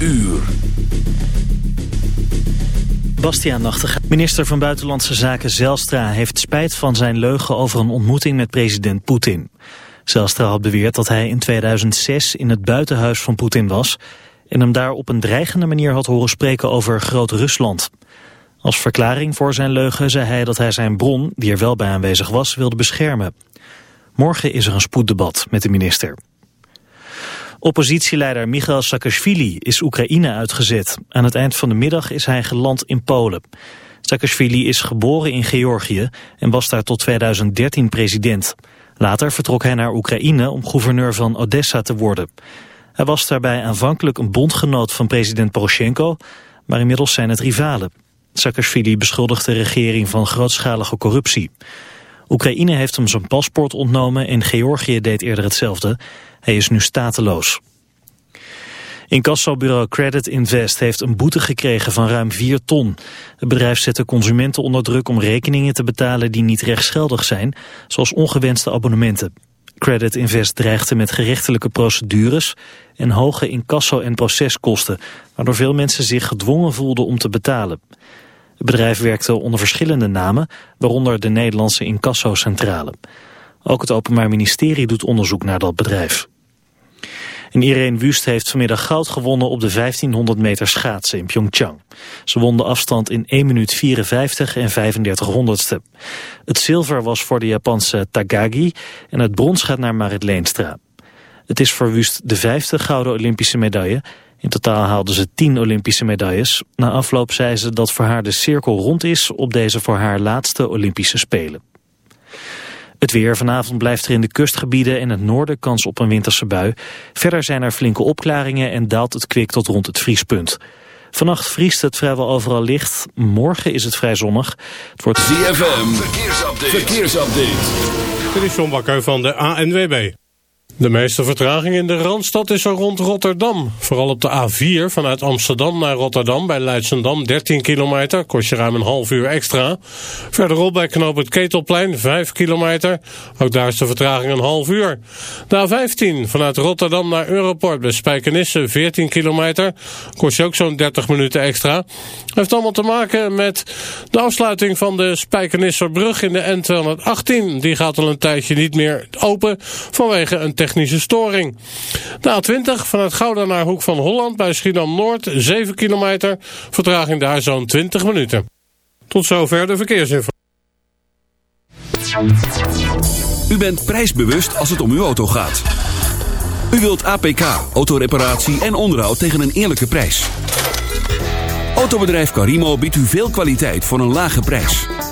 Uur. Bastiaan. Minister van Buitenlandse Zaken Zelstra heeft spijt van zijn leugen over een ontmoeting met president Poetin. Zelstra had beweerd dat hij in 2006 in het buitenhuis van Poetin was en hem daar op een dreigende manier had horen spreken over Groot-Rusland. Als verklaring voor zijn leugen zei hij dat hij zijn bron, die er wel bij aanwezig was, wilde beschermen. Morgen is er een spoeddebat met de minister. Oppositieleider Michail Saakashvili is Oekraïne uitgezet. Aan het eind van de middag is hij geland in Polen. Saakashvili is geboren in Georgië en was daar tot 2013 president. Later vertrok hij naar Oekraïne om gouverneur van Odessa te worden. Hij was daarbij aanvankelijk een bondgenoot van president Poroshenko, maar inmiddels zijn het rivalen. Saakashvili beschuldigt de regering van grootschalige corruptie. Oekraïne heeft hem zijn paspoort ontnomen en Georgië deed eerder hetzelfde. Hij is nu stateloos. Incassobureau Credit Invest heeft een boete gekregen van ruim 4 ton. Het bedrijf zette consumenten onder druk om rekeningen te betalen die niet rechtsgeldig zijn, zoals ongewenste abonnementen. Credit Invest dreigde met gerechtelijke procedures en hoge incasso- en proceskosten, waardoor veel mensen zich gedwongen voelden om te betalen. Het bedrijf werkte onder verschillende namen, waaronder de Nederlandse Incasso-centrale. Ook het Openbaar Ministerie doet onderzoek naar dat bedrijf. En Irene Wust heeft vanmiddag goud gewonnen op de 1500 meter schaatsen in Pyeongchang. Ze won de afstand in 1 minuut 54 en 35 honderdste. Het zilver was voor de Japanse Tagagi en het brons gaat naar Marit Leenstra. Het is voor Wust de vijfde gouden Olympische medaille. In totaal haalde ze 10 Olympische medailles. Na afloop zei ze dat voor haar de cirkel rond is op deze voor haar laatste Olympische Spelen. Het weer vanavond blijft er in de kustgebieden en het noorden kans op een winterse bui. Verder zijn er flinke opklaringen en daalt het kwik tot rond het vriespunt. Vannacht vriest het vrijwel overal licht. Morgen is het vrij zonnig. Het wordt ZFM, verkeersupdate. verkeersupdate. Dit is John Bakker van de ANWB. De meeste vertraging in de Randstad is er rond Rotterdam. Vooral op de A4 vanuit Amsterdam naar Rotterdam bij Leidsendam 13 kilometer, kost je ruim een half uur extra. Verderop bij knoop het Ketelplein 5 kilometer, ook daar is de vertraging een half uur. De A15 vanuit Rotterdam naar Europort bij Spijkenisse 14 kilometer, kost je ook zo'n 30 minuten extra. Heeft allemaal te maken met de afsluiting van de Spijkenisserbrug in de N218. Die gaat al een tijdje niet meer open vanwege een technische storing. De A20 vanuit Gouda naar Hoek van Holland bij Schiedam-Noord, 7 kilometer. Vertraging daar zo'n 20 minuten. Tot zover de verkeersinformatie. U bent prijsbewust als het om uw auto gaat. U wilt APK, autoreparatie en onderhoud tegen een eerlijke prijs. Autobedrijf Carimo biedt u veel kwaliteit voor een lage prijs.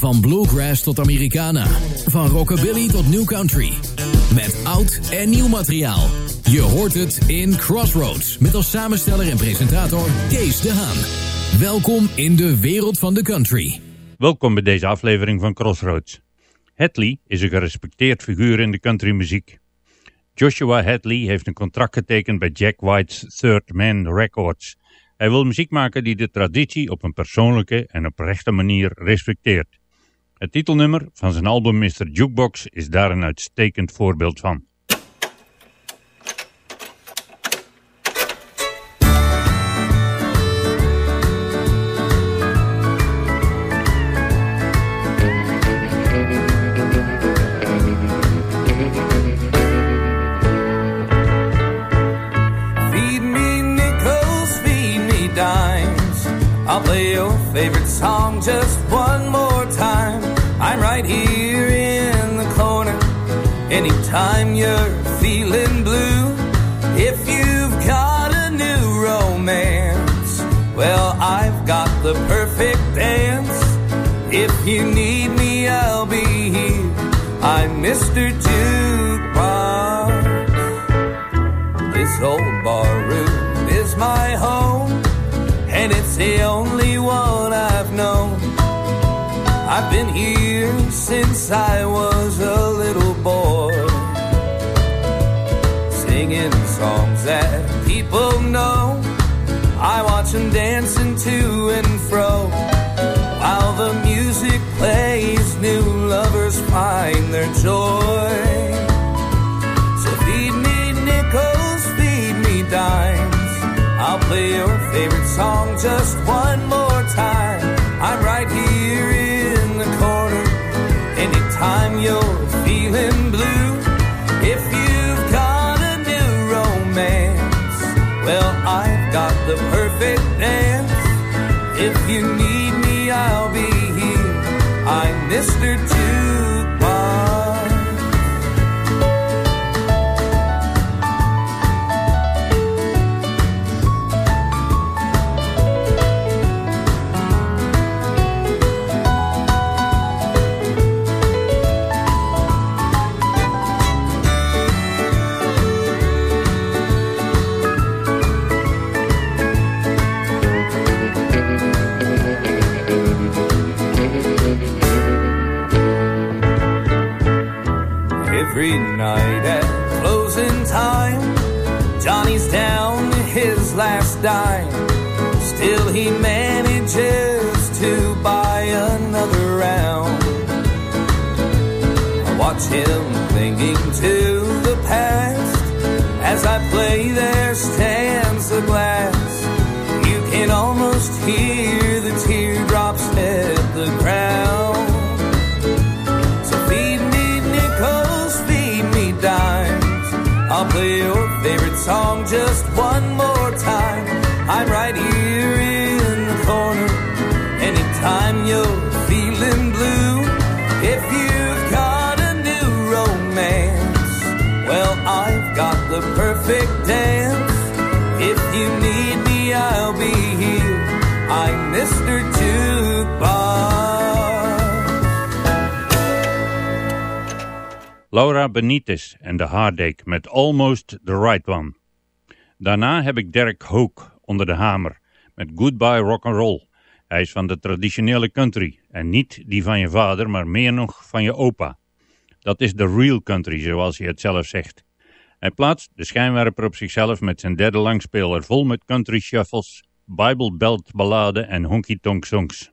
Van bluegrass tot Americana. Van rockabilly tot new country. Met oud en nieuw materiaal. Je hoort het in Crossroads. Met als samensteller en presentator Kees de Haan. Welkom in de wereld van de country. Welkom bij deze aflevering van Crossroads. Hadley is een gerespecteerd figuur in de countrymuziek. Joshua Hadley heeft een contract getekend bij Jack White's Third Man Records. Hij wil muziek maken die de traditie op een persoonlijke en oprechte manier respecteert. Het titelnummer van zijn album Mr. Jukebox is daar een uitstekend voorbeeld van. Favorite song just Anytime you're feeling blue, if you've got a new romance, well, I've got the perfect dance. If you need me, I'll be here. I'm Mr. Jukebox. This old bar room is my home, and it's the only one I've known. I've been here since I was a little joy. So feed me nickels, feed me dimes. I'll play your favorite song just one more time. I'm right here in the corner. Anytime you're feeling blue, if you've got a new romance, well, I've got the perfect dance. If you need me, I'll be here. I'm Mr. Jukebox. Dime. Still, he manages to buy another round. I watch him clinging to the past. As I play, there stands the glass. You can almost hear the teardrops hit the ground. So feed me nickels, feed me dimes. I'll play your favorite song just one Anytime you're feeling blue, if you've got a new romance, well, I've got the perfect dance. If you need me, I'll be here. I'm Mr. Jukebox. Laura Benitez en The Heartache met Almost the Right One. Daarna heb ik Derek Hoke onder de hamer met Goodbye Rock and Roll. Hij is van de traditionele country en niet die van je vader, maar meer nog van je opa. Dat is de real country, zoals hij het zelf zegt. Hij plaatst de schijnwerper op zichzelf met zijn derde langspeler vol met country shuffles, Bible belt balladen en honky tonk songs.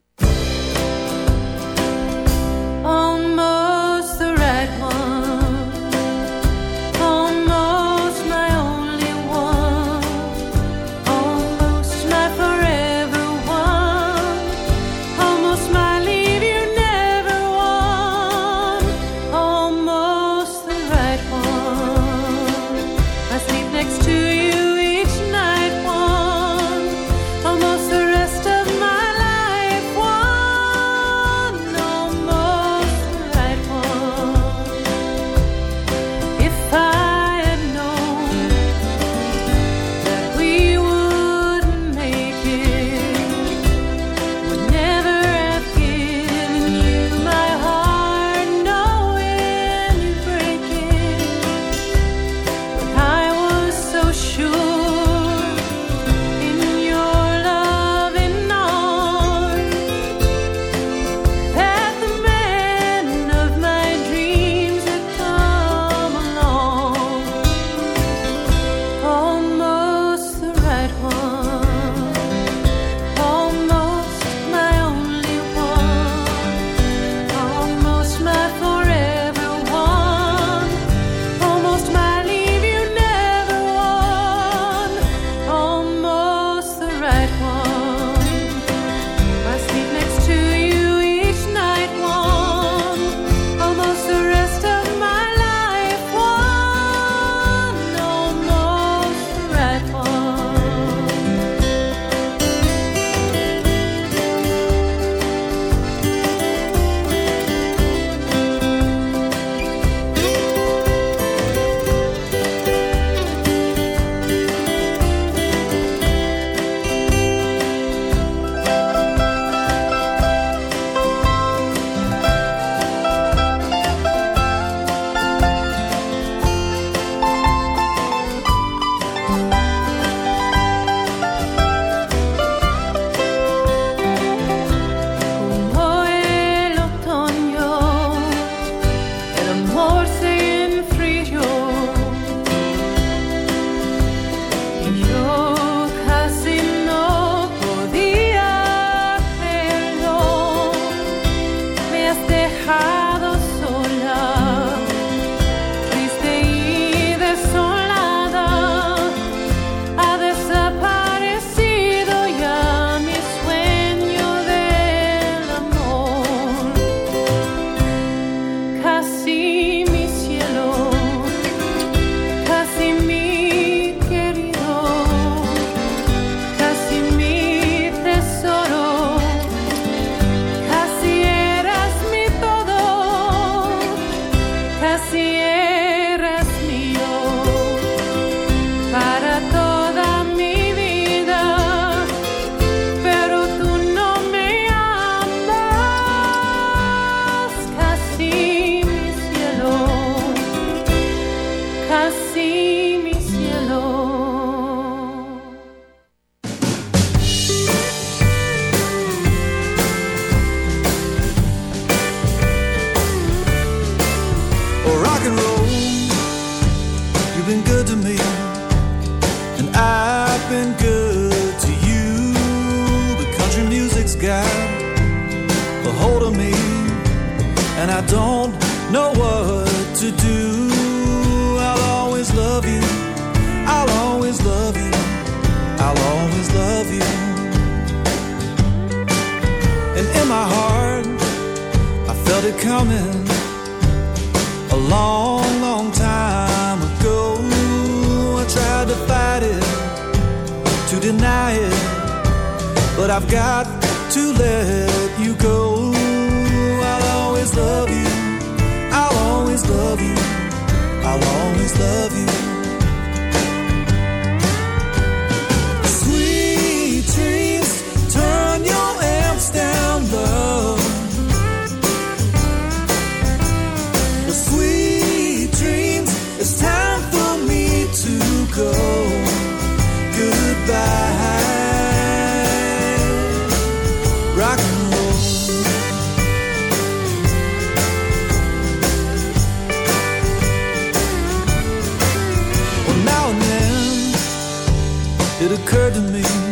It occurred to me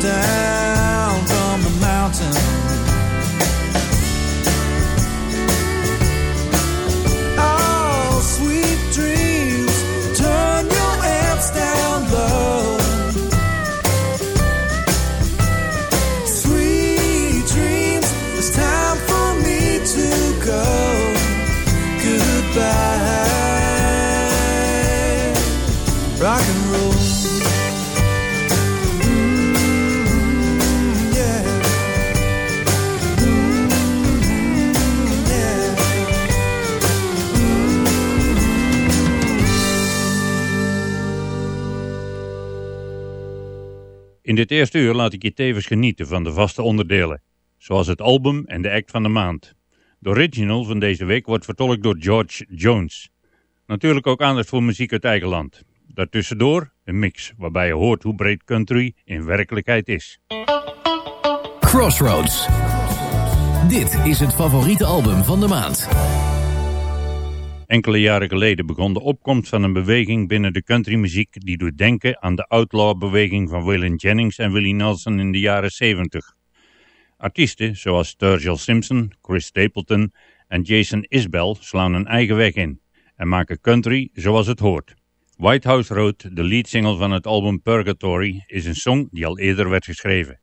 down dit eerste uur laat ik je tevens genieten van de vaste onderdelen, zoals het album en de act van de maand. De original van deze week wordt vertolkt door George Jones. Natuurlijk ook aandacht voor muziek uit eigen land. Daartussendoor een mix, waarbij je hoort hoe breed country in werkelijkheid is. Crossroads. Dit is het favoriete album van de maand. Enkele jaren geleden begon de opkomst van een beweging binnen de countrymuziek die doet denken aan de outlaw-beweging van Waylon Jennings en Willie Nelson in de jaren 70. Artiesten zoals Sturgill Simpson, Chris Stapleton en Jason Isbell slaan een eigen weg in en maken country zoals het hoort. White House Road, de leadsingle van het album Purgatory, is een song die al eerder werd geschreven.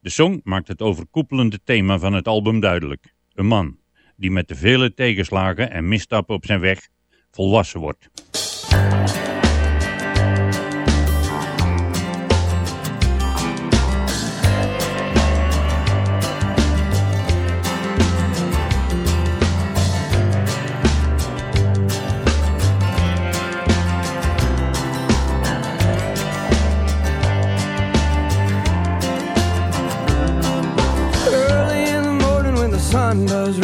De song maakt het overkoepelende thema van het album duidelijk. Een man die met de vele tegenslagen en misstappen op zijn weg volwassen wordt. Sun does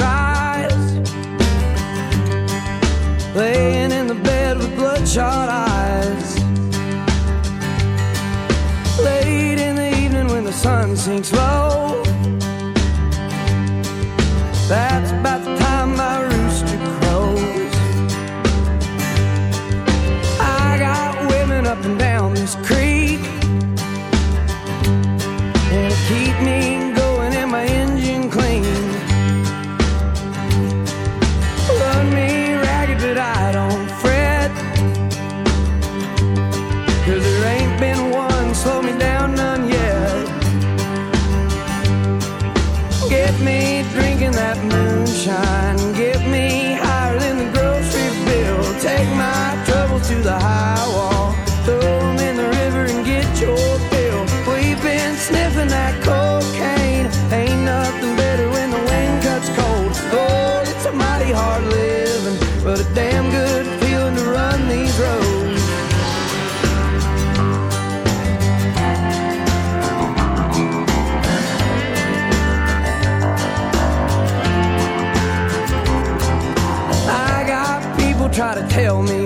Get me drinking that moonshine. Get me try to tell me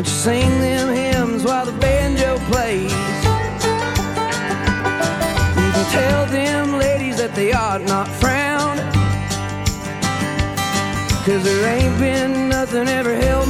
Won't you sing them hymns while the banjo plays? You can tell them ladies that they ought not frown. Cause there ain't been nothing ever held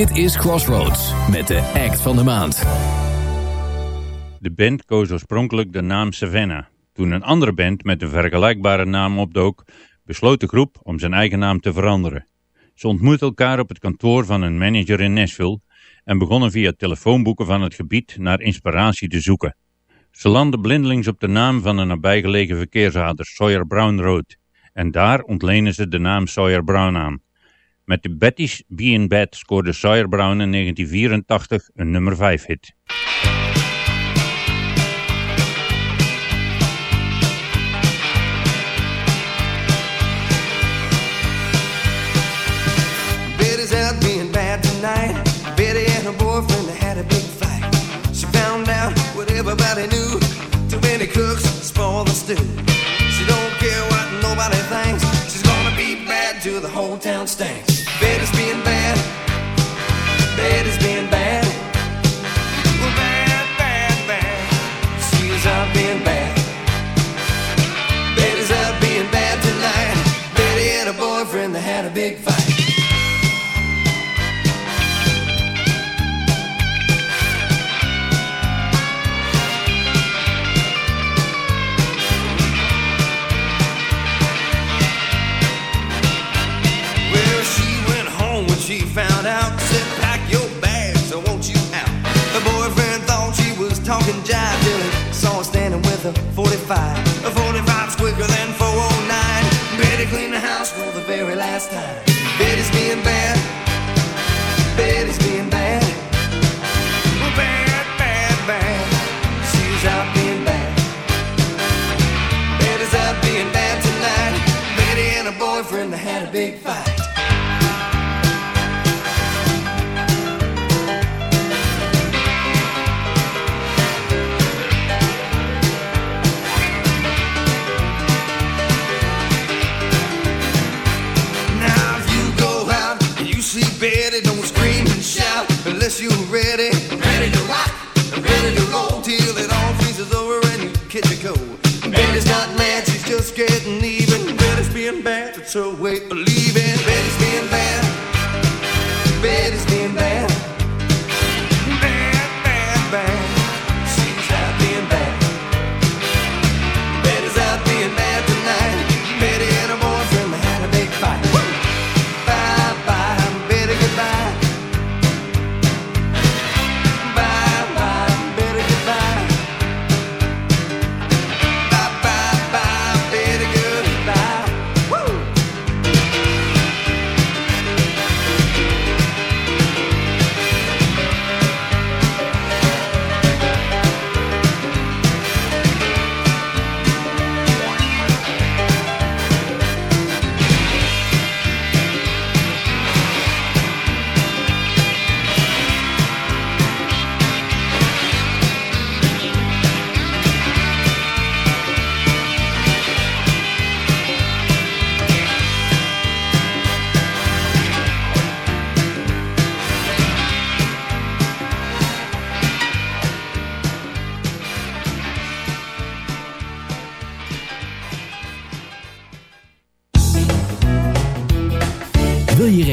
Dit is Crossroads met de act van de maand. De band koos oorspronkelijk de naam Savannah. Toen een andere band met een vergelijkbare naam opdook, besloot de groep om zijn eigen naam te veranderen. Ze ontmoetten elkaar op het kantoor van een manager in Nashville en begonnen via telefoonboeken van het gebied naar inspiratie te zoeken. Ze landden blindelings op de naam van een nabijgelegen verkeersader, Sawyer Brown Road, en daar ontlenen ze de naam Sawyer Brown aan. Met de Betty's Be in Bed scoorde Sawyer Brown in 1984 een nummer 5 hit. Bad tonight. Had a big fight. She found out everybody knew. Too many cooks spoil the stew. She don't care what nobody thinks. She's gonna be bad till the whole town stinks. Bad. Betty's being bad. With a 45. A 45's quicker than 409. Betty cleaned the house for the very last time. Betty's being bad. Betty's being bad. Bad, bad, bad. She's out being bad. Betty's out being bad tonight. Betty and her boyfriend they had a big fight. Unless you're ready, ready to rock, ready to roll till it all freezes over and you catch a cold. Betty's not mad, she's just getting even. Betty's being bad, it's her way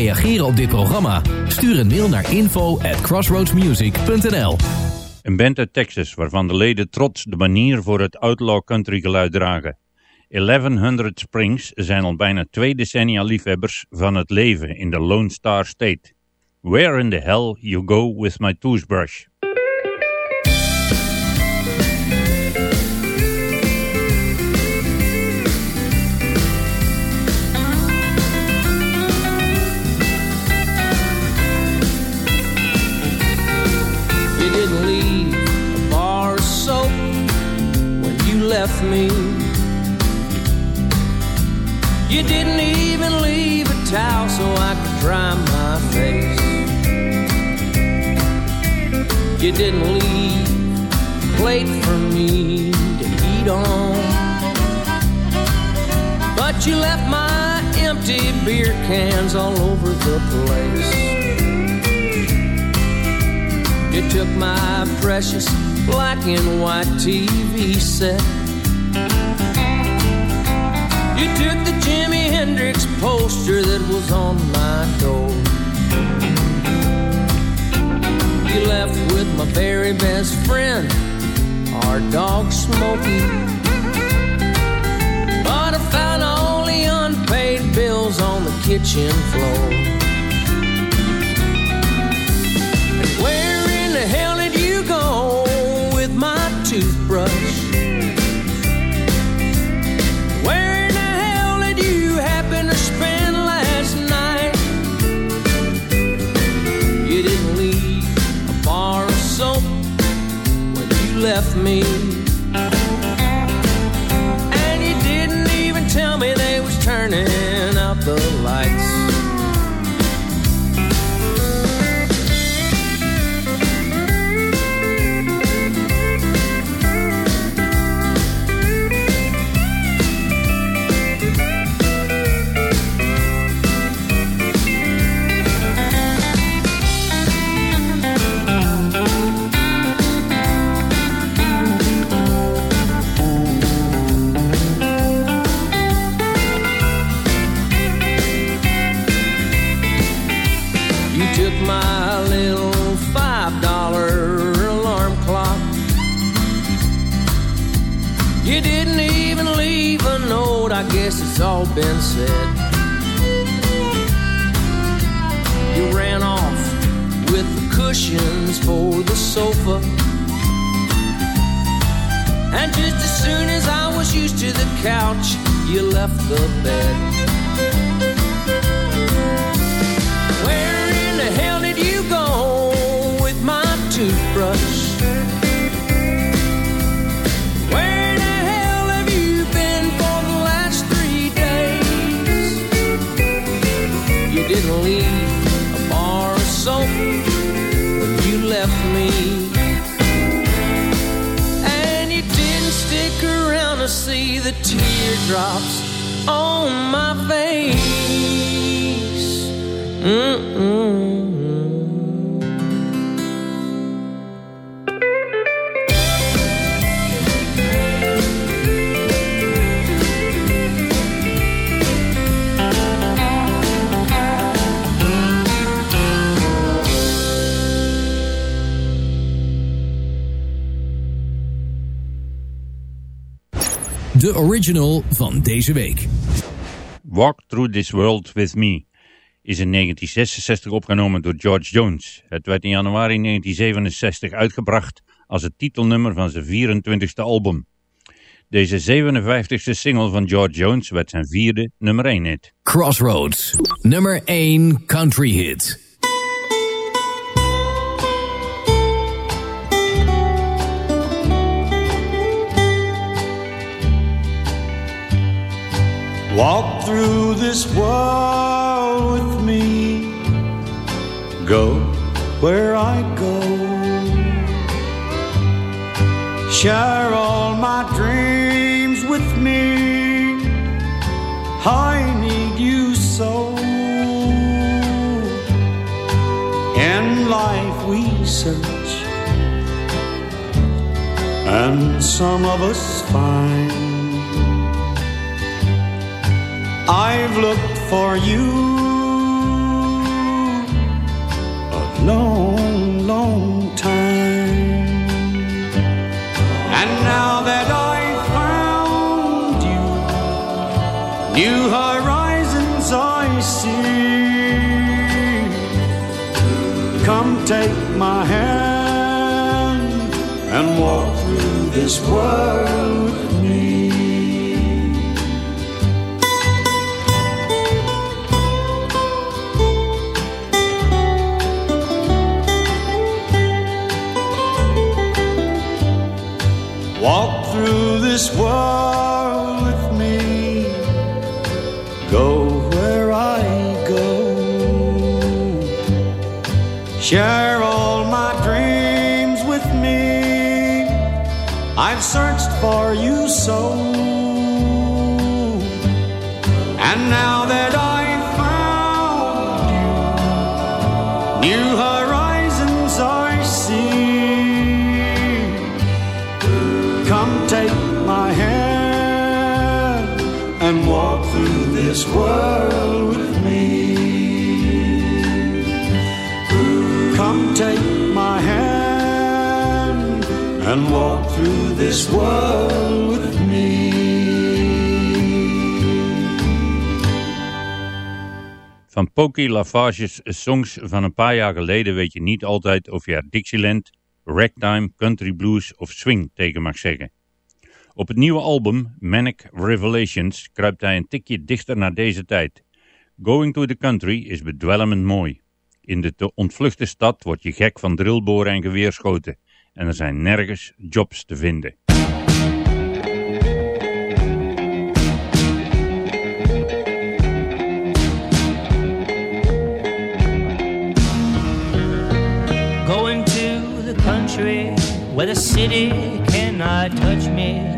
reageren op dit programma? Stuur een mail naar info at crossroadsmusic.nl Een band uit Texas waarvan de leden trots de manier voor het outlaw country geluid dragen. 1100 Springs zijn al bijna twee decennia liefhebbers van het leven in de Lone Star State. Where in the hell you go with my toothbrush? Left me. You didn't even leave a towel so I could dry my face. You didn't leave a plate for me to eat on. But you left my empty beer cans all over the place. You took my precious black and white TV set. You took the Jimi Hendrix poster that was on my door. You left with my very best friend, our dog Smokey. But I found only unpaid bills on the kitchen floor. De original van deze week. Walk Through This World With Me is in 1966 opgenomen door George Jones. Het werd in januari 1967 uitgebracht als het titelnummer van zijn 24e album. Deze 57e single van George Jones werd zijn vierde nummer 1 hit. Crossroads, nummer 1 country hit. Walk through this world. Go where I go. Share all my dreams with me. I need you so. In life we search, and some of us find. I've looked for you long, long time. And now that I've found you, new horizons I see. Come take my hand and walk through this world this world with me. Go where I go. Share all my dreams with me. I've searched for you so. This world me. Van Pokey Lavage's songs van een paar jaar geleden weet je niet altijd of je er Dixieland, ragtime, country blues of swing tegen mag zeggen. Op het nieuwe album Manic Revelations kruipt hij een tikje dichter naar deze tijd. Going to the Country is bedwelmend mooi. In de te ontvluchte stad word je gek van drillboren en geweerschoten en er zijn nergens jobs te vinden. Going to the country where the city cannot touch me.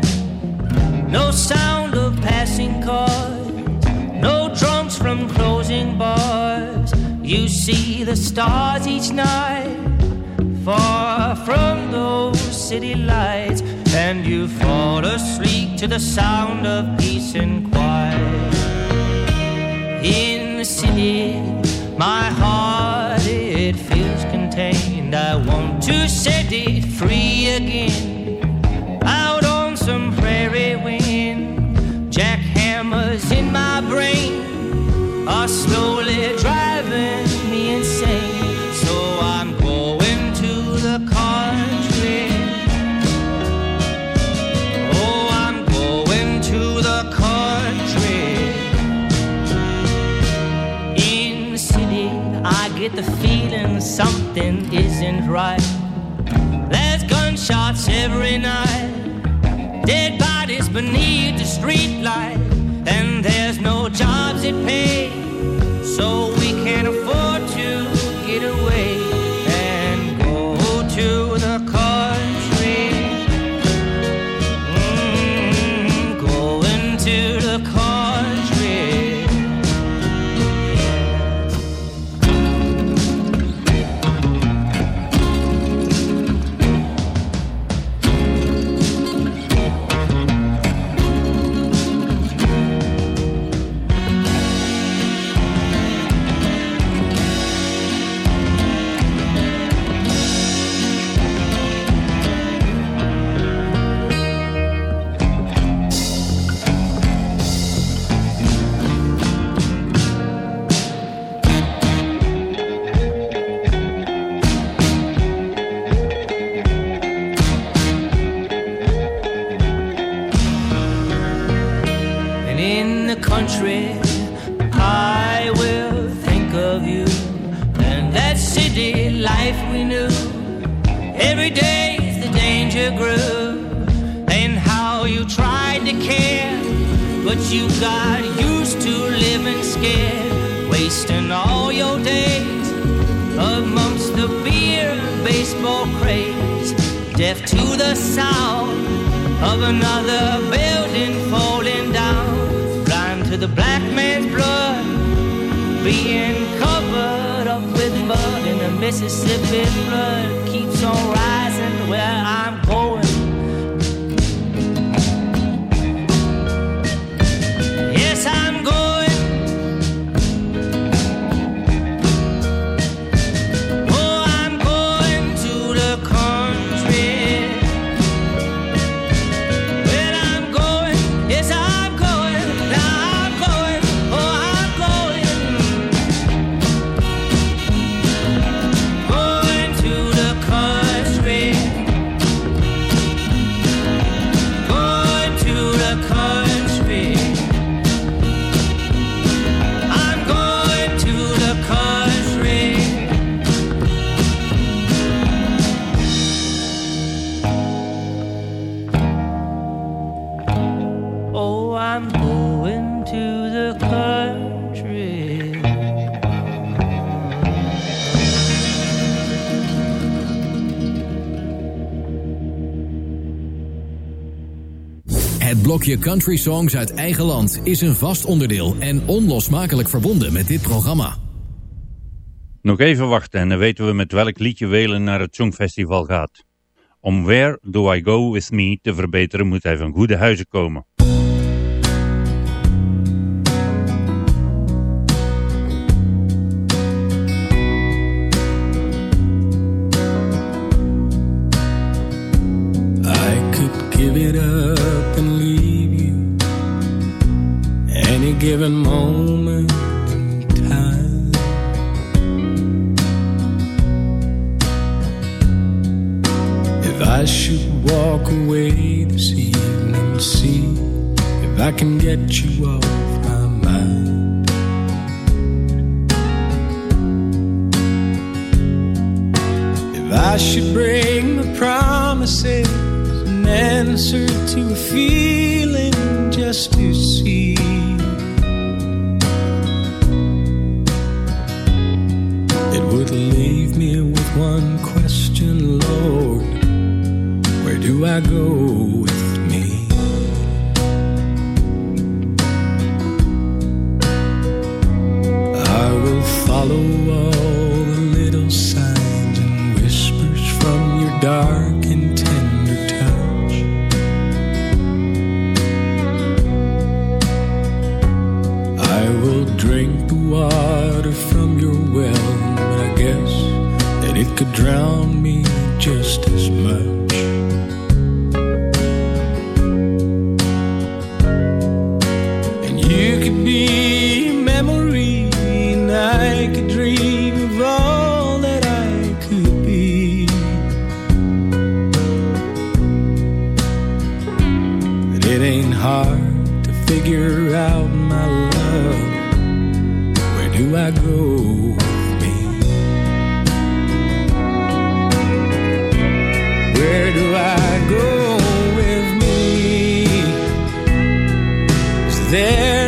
No sound of passing cars, no drums from closing bars. You see the stars each night, far from city lights, and you fall asleep to the sound of peace and quiet. In the city, my heart it feels contained. I want to set it free again. Out on some prairie wind, jackhammers in my brain are slowly something isn't right. There's gunshots every night, dead bodies beneath the streetlight, and there's no jobs that pay, so country, I will think of you and that city life we knew. Every day the danger grew, and how you tried to care, but you got used to living scared, wasting all your days amongst the beer and baseball craze, deaf to the sound of another building falling being covered up with mud, and the Mississippi flood keeps on rising. Where I'm Blokje country songs uit eigen land is een vast onderdeel en onlosmakelijk verbonden met dit programma. Nog even wachten en dan weten we met welk liedje Welen naar het Songfestival gaat. Om Where Do I Go With Me te verbeteren moet hij van goede huizen komen. It ain't hard to figure out my love. Where do I go with me? Where do I go with me? Is there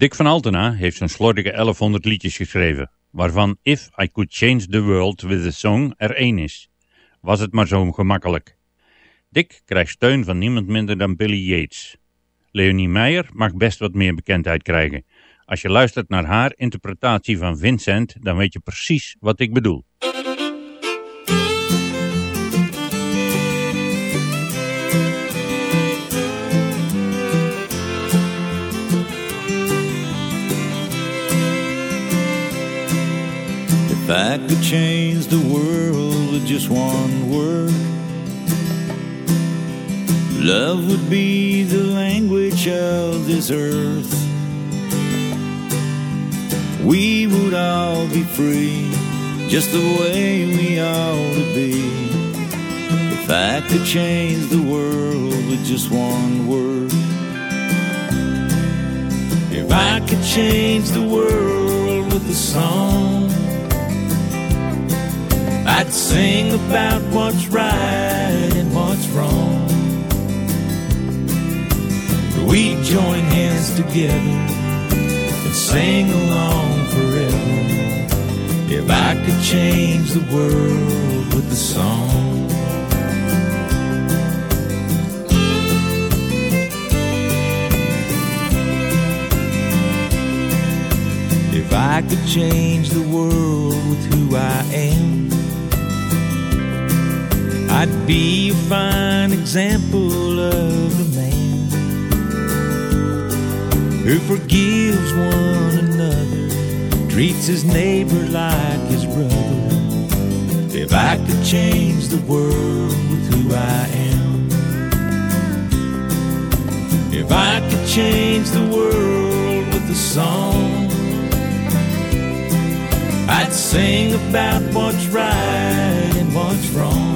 Dick van Altena heeft zo'n slordige 1100 liedjes geschreven, waarvan If I Could Change the World with a Song er één is. Was het maar zo gemakkelijk. Dick krijgt steun van niemand minder dan Billy Yates. Leonie Meijer mag best wat meer bekendheid krijgen. Als je luistert naar haar interpretatie van Vincent, dan weet je precies wat ik bedoel. If I could change the world with just one word, love would be the language of this earth. We would all be free, just the way we ought to be. If I could change the world with just one word. If I could change the world with a song, I'd sing about what's right and what's wrong. We'd join hands together and sing along forever. If I could change the world with a song. If I could change the world with who I am, I'd be a fine example of the man. who forgives one another, treats his neighbor like his brother. If I could change the world with who I am, if I could change the world with a song, I'd sing about what's right and what's wrong.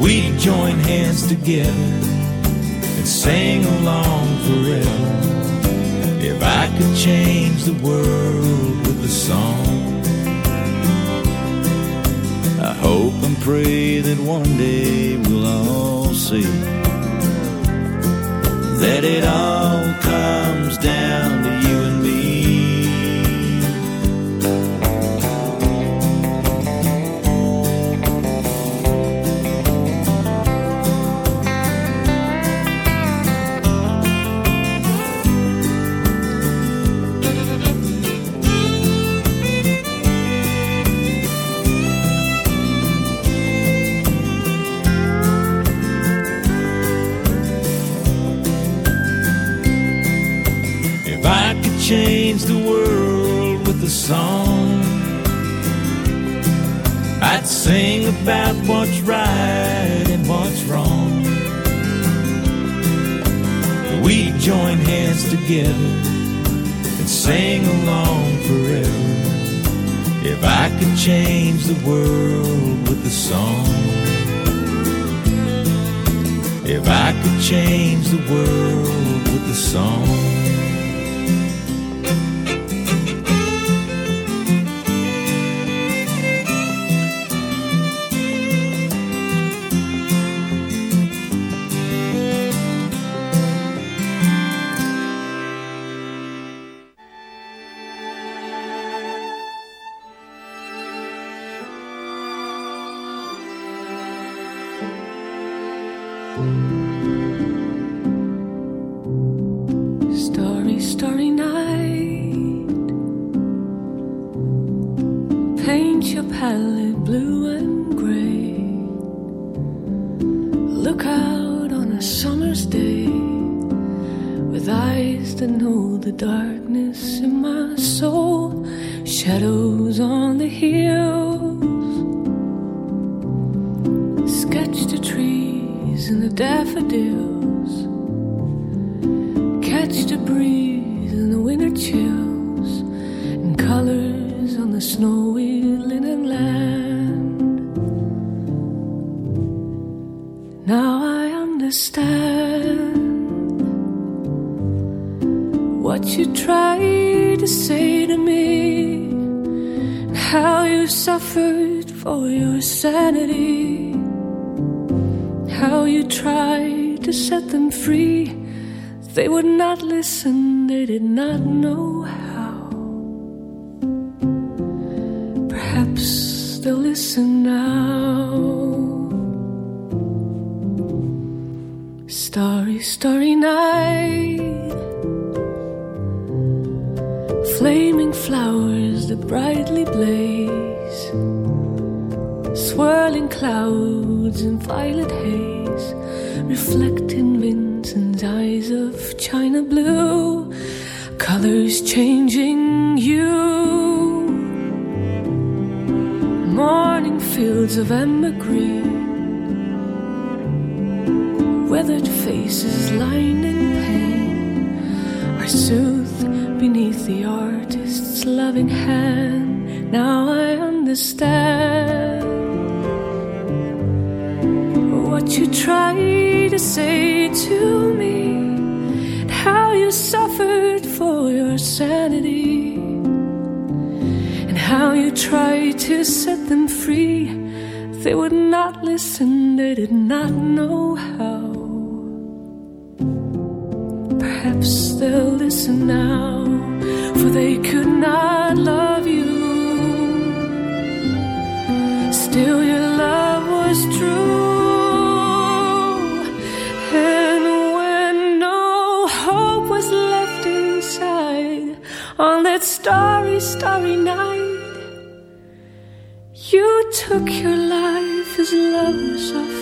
We'd join hands together and sing along forever. If I could change the world with a song, I hope and pray that one day we'll all see that it all comes down to you song, I'd sing about what's right and what's wrong. We'd join hands together and sing along forever. If I could change the world with a song, if I could change the world with a song. 生。Weathered faces lined in pain are soothed beneath the artist's loving hand. Now I understand what you tried to say to me, and how you suffered for your sanity, and how you tried to set them free. They would not listen, they did not know how. Perhaps they'll listen now, for they could not love you. Still, your love was true. And when no hope was left inside on that starry, starry night, you took your life as lovers often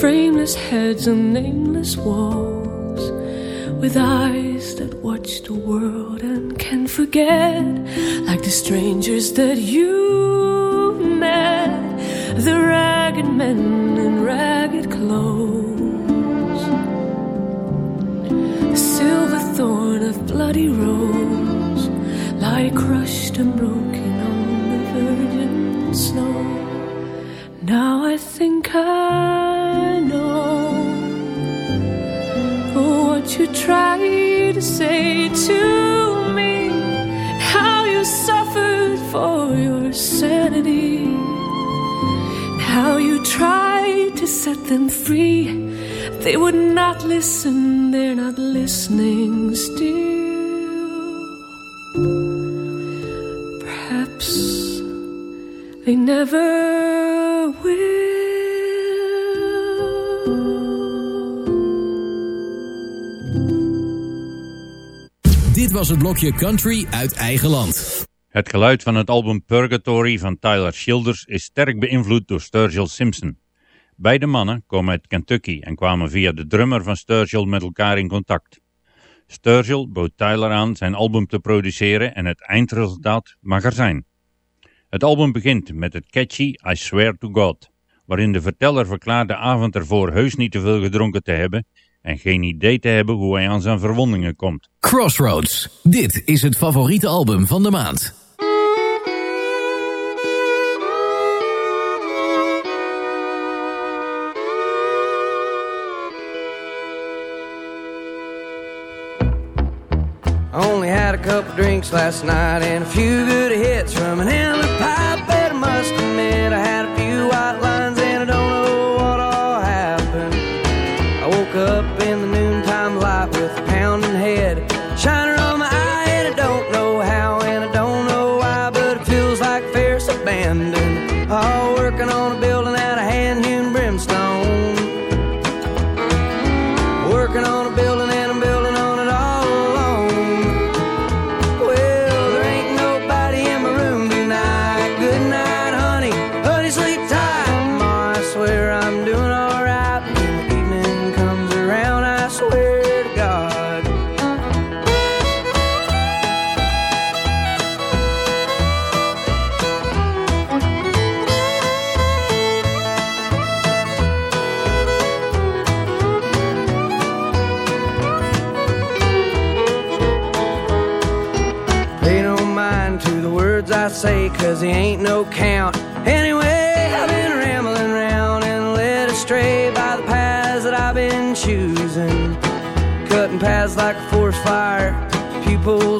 Frameless heads and nameless walls. With eyes that watch the world and can forget. Like the strangers that you met. The ragged men in ragged clothes. The silver thorn of bloody rose lie crushed and broken on the virgin snow. Now I think I what you tried to say to me, how you suffered for your sanity, how you tried to set them free. They would not listen, they're not listening still. Perhaps they never was het blokje Country uit eigen land. Het geluid van het album Purgatory van Tyler Childers is sterk beïnvloed door Sturgill Simpson. Beide mannen komen uit Kentucky en kwamen via de drummer van Sturgill met elkaar in contact. Sturgill bood Tyler aan zijn album te produceren en het eindresultaat mag er zijn. Het album begint met het catchy I Swear to God, waarin de verteller verklaart de avond ervoor heus niet te veel gedronken te hebben en geen idee te hebben hoe hij aan zijn verwondingen komt. Crossroads. Dit is het favoriete album van de maand. I only had a couple drinks last night and a few good hits from an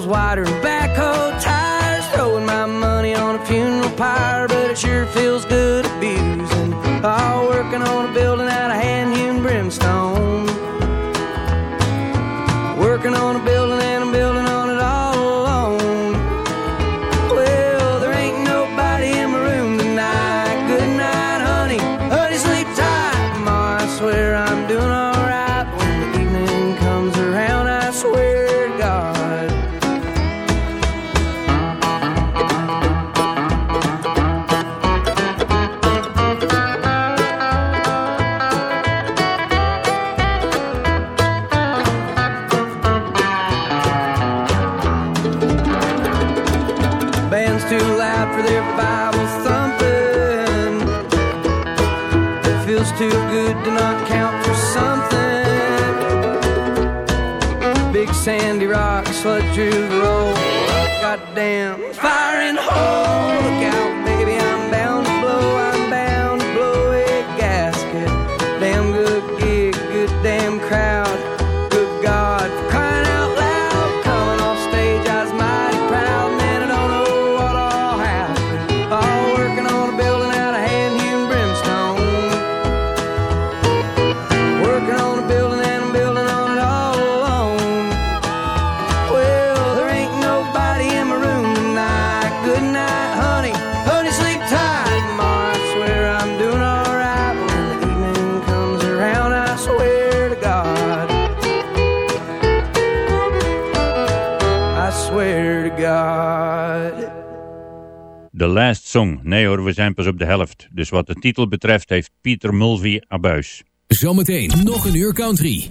wider and backhoe tires. Throwing my money on a funeral pyre, but it sure feels good abusing. All working on a building out of hand hewn brimstone. The roll. Goddamn, fire in the hole. Look out, Nee hoor, we zijn pas op de helft. Dus wat de titel betreft heeft Pieter Mulvey abuis. Zometeen nog een uur country.